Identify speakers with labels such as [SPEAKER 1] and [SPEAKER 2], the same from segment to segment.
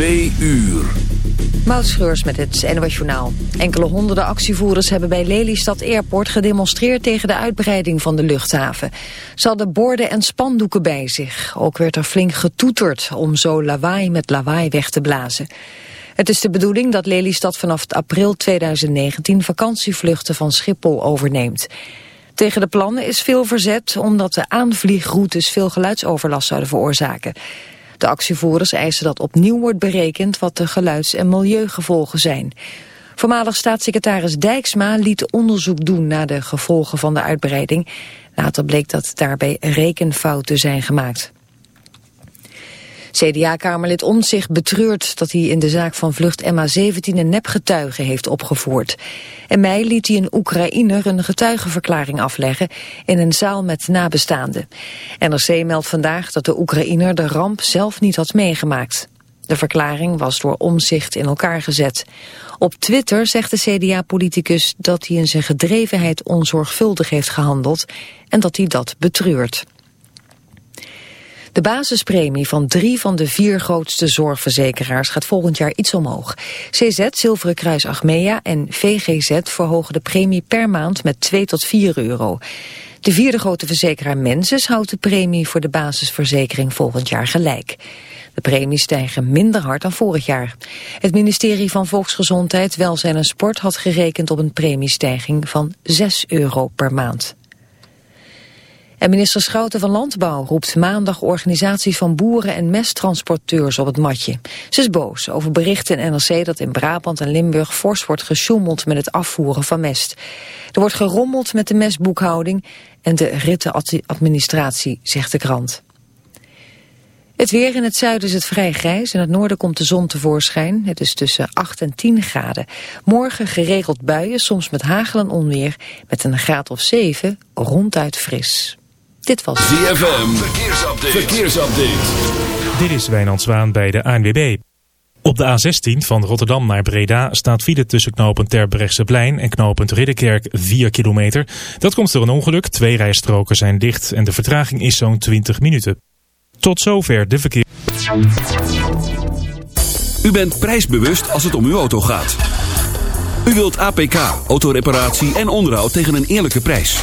[SPEAKER 1] Twee uur.
[SPEAKER 2] Moutschreurs met het NOS Journaal. Enkele honderden actievoerders hebben bij Lelystad Airport gedemonstreerd tegen de uitbreiding van de luchthaven. Ze hadden borden en spandoeken bij zich. Ook werd er flink getoeterd om zo lawaai met lawaai weg te blazen. Het is de bedoeling dat Lelystad vanaf april 2019 vakantievluchten van Schiphol overneemt. Tegen de plannen is veel verzet omdat de aanvliegroutes veel geluidsoverlast zouden veroorzaken. De actievoerders eisen dat opnieuw wordt berekend wat de geluids- en milieugevolgen zijn. Voormalig staatssecretaris Dijksma liet onderzoek doen naar de gevolgen van de uitbreiding. Later bleek dat daarbij rekenfouten zijn gemaakt. CDA-kamerlid Omtzigt betreurt dat hij in de zaak van vlucht MH17 een nepgetuige heeft opgevoerd. In mei liet hij een Oekraïner een getuigenverklaring afleggen in een zaal met nabestaanden. NRC meldt vandaag dat de Oekraïner de ramp zelf niet had meegemaakt. De verklaring was door Omzicht in elkaar gezet. Op Twitter zegt de CDA-politicus dat hij in zijn gedrevenheid onzorgvuldig heeft gehandeld en dat hij dat betreurt. De basispremie van drie van de vier grootste zorgverzekeraars gaat volgend jaar iets omhoog. CZ, Zilveren Kruis Achmea en VGZ verhogen de premie per maand met 2 tot 4 euro. De vierde grote verzekeraar Menses houdt de premie voor de basisverzekering volgend jaar gelijk. De premies stijgen minder hard dan vorig jaar. Het ministerie van Volksgezondheid, Welzijn en Sport had gerekend op een premiestijging van 6 euro per maand. En minister Schouten van Landbouw roept maandag organisaties van boeren en mesttransporteurs op het matje. Ze is boos over berichten in NRC dat in Brabant en Limburg fors wordt gesjoemeld met het afvoeren van mest. Er wordt gerommeld met de mestboekhouding en de rittenadministratie, zegt de krant. Het weer in het zuiden is het vrij grijs. In het noorden komt de zon tevoorschijn. Het is tussen 8 en 10 graden. Morgen geregeld buien, soms met hagel en onweer. Met een graad of 7, ronduit fris. Dit was
[SPEAKER 1] ZFM. Verkeersupdate. Verkeersupdate.
[SPEAKER 3] Dit is Wijnand Zwaan bij de ANWB. Op de A16 van Rotterdam naar Breda staat file tussen knooppunt Terbrechtseplein en knooppunt Ridderkerk 4 kilometer. Dat komt door een ongeluk. Twee rijstroken zijn dicht en de vertraging is zo'n 20 minuten. Tot zover de verkeer.
[SPEAKER 1] U bent prijsbewust als het om uw auto gaat. U wilt APK, autoreparatie en onderhoud tegen een eerlijke prijs.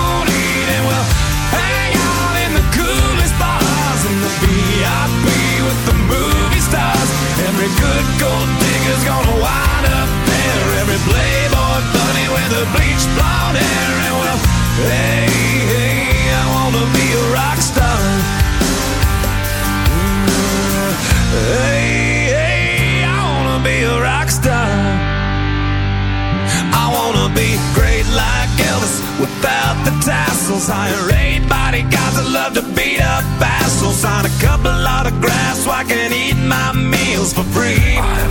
[SPEAKER 4] bunny with a bleached blonde hair. And well, hey, hey, I wanna be a rock star. Mm, Hey, hey, I wanna be a rock star. I wanna be great like Elvis without the tassels. Hire eight bodyguards that love to beat up assholes. Sign a couple autographs so I can eat my meals for free.
[SPEAKER 5] I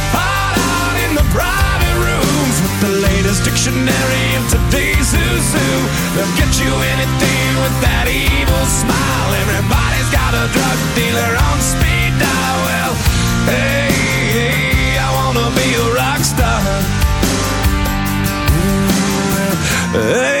[SPEAKER 4] latest dictionary of today's who's who. They'll get you anything with that evil smile. Everybody's got a drug dealer on speed dial. Well, hey, hey, I wanna be a rock star. Hey, hey,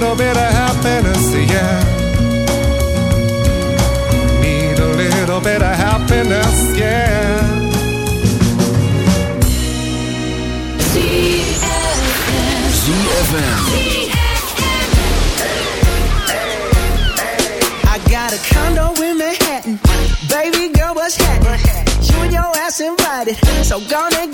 [SPEAKER 6] Little bit of happiness, yeah. Need a little bit of happiness, yeah.
[SPEAKER 1] ZFM.
[SPEAKER 7] I got a condo in Manhattan. Baby girl, what's happening? You and your ass invited. So gonna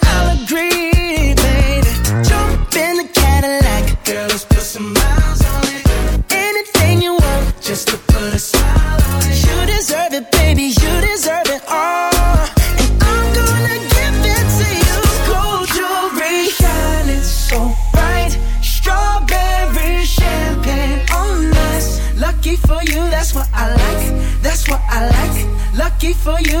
[SPEAKER 7] for you,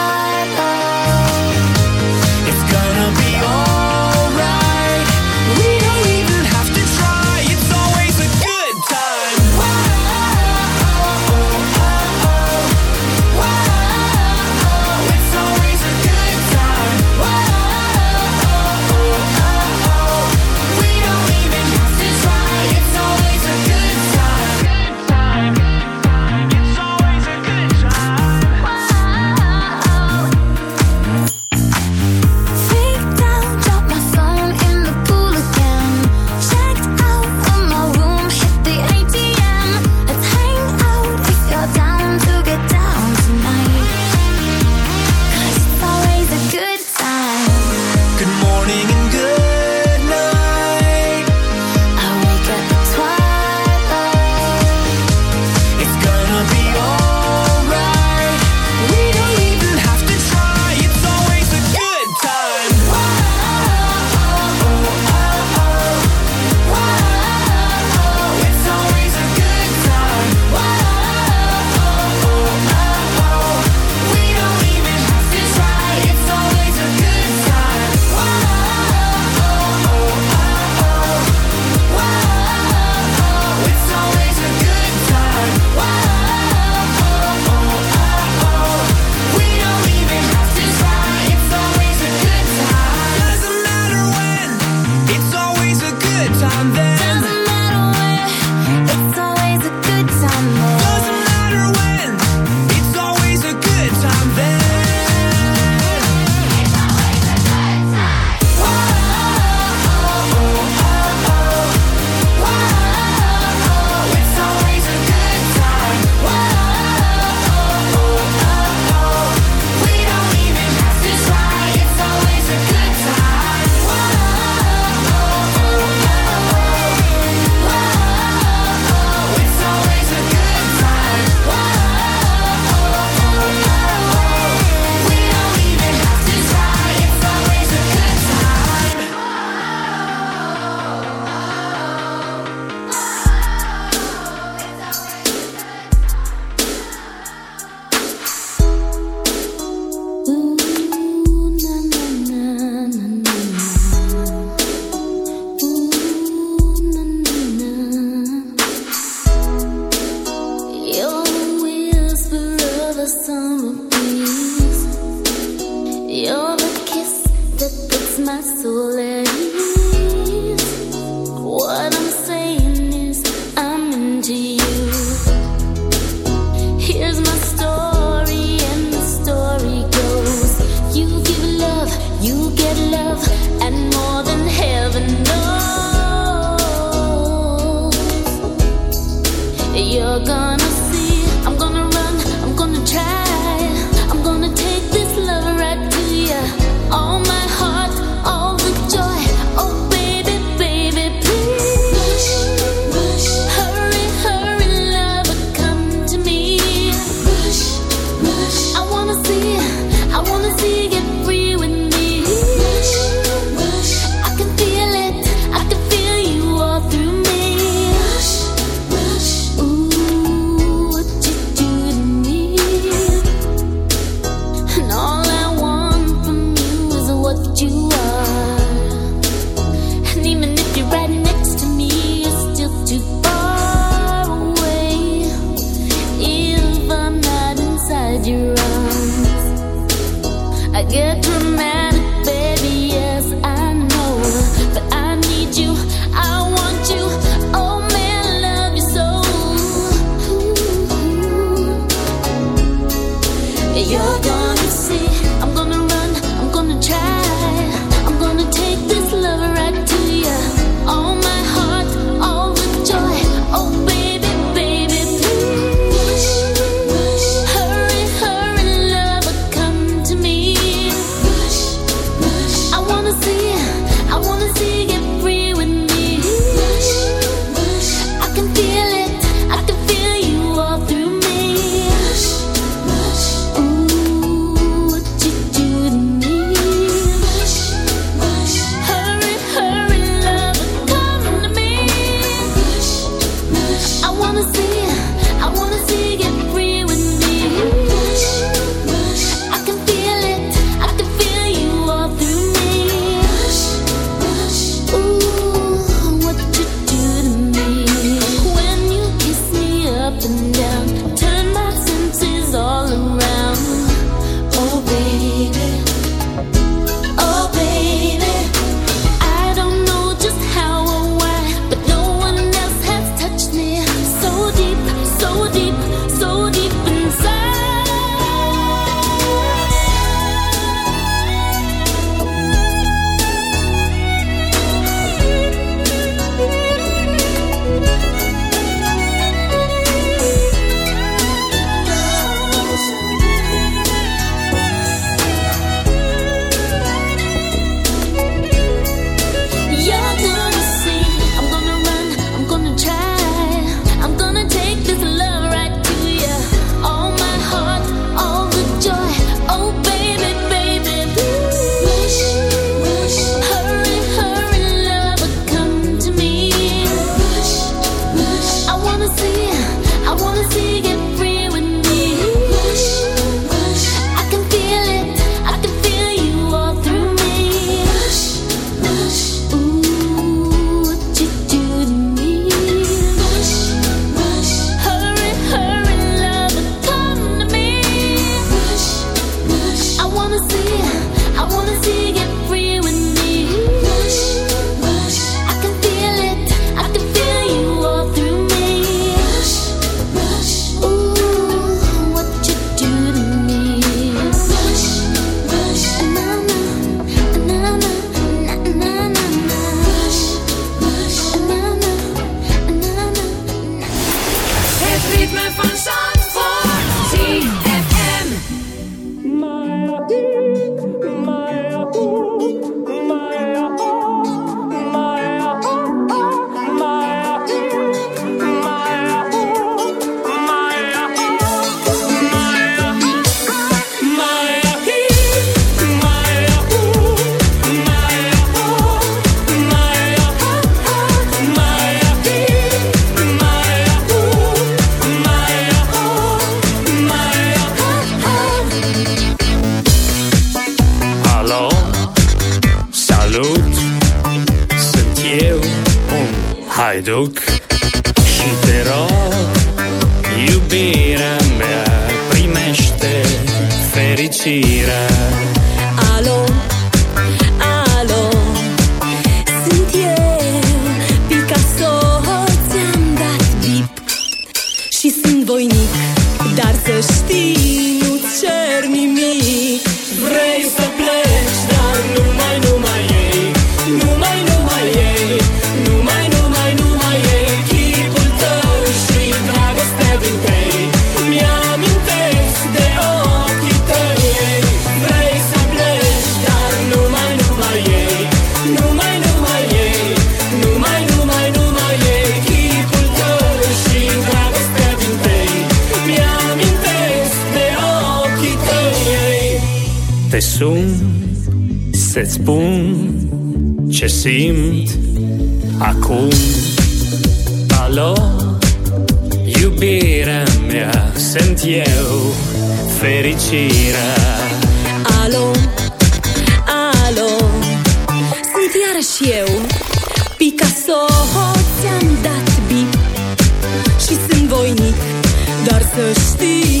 [SPEAKER 8] The
[SPEAKER 9] să știi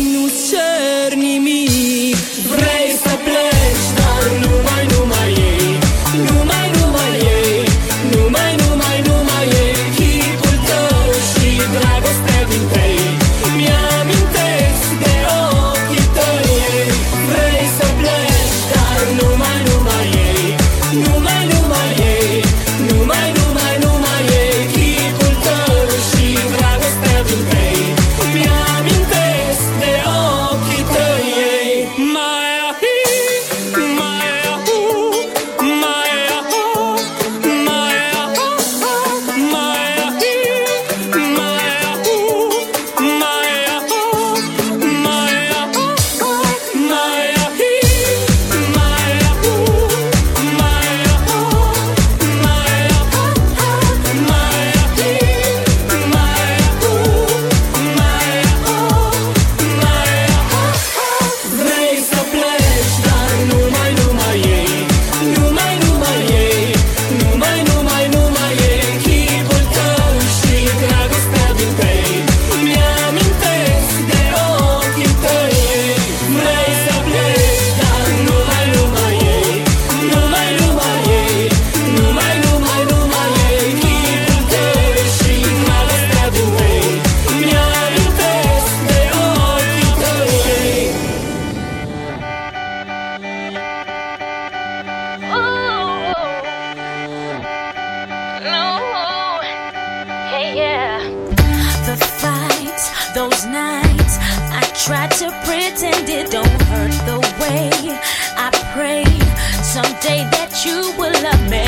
[SPEAKER 8] someday that you will love me,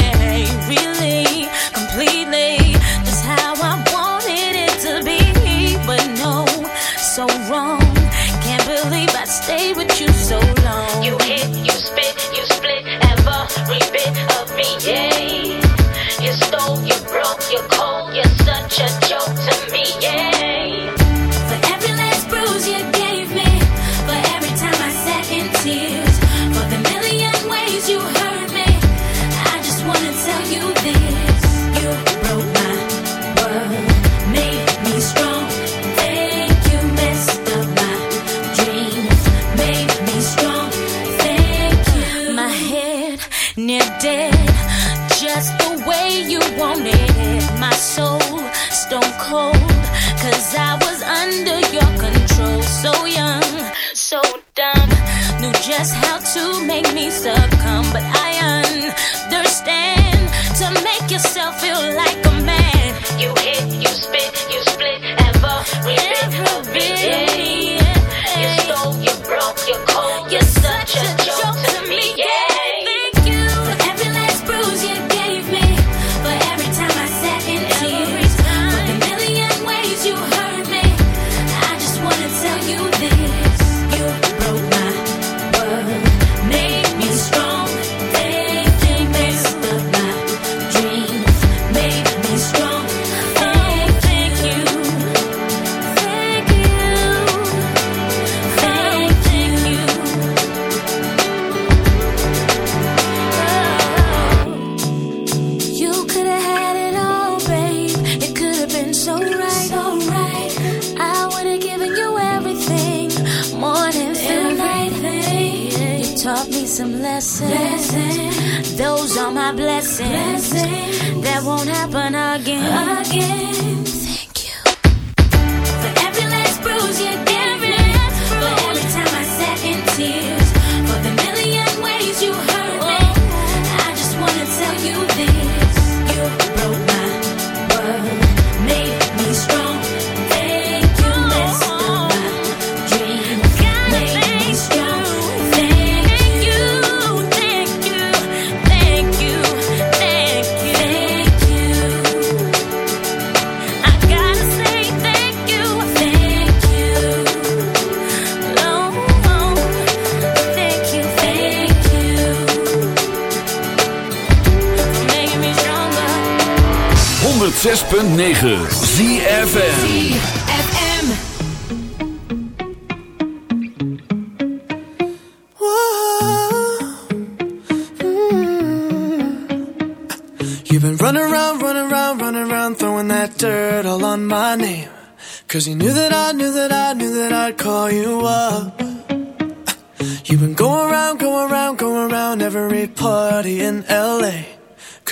[SPEAKER 8] really. me succumb. some lessons. Blessings. Those are my blessings. blessings. That won't happen again. again.
[SPEAKER 10] You've been running around, running around, running around Throwing that dirt all on my name. Cause you knew that I, knew that I, knew that I'd call you up. You've been going around, going around, going around Every party in L.A.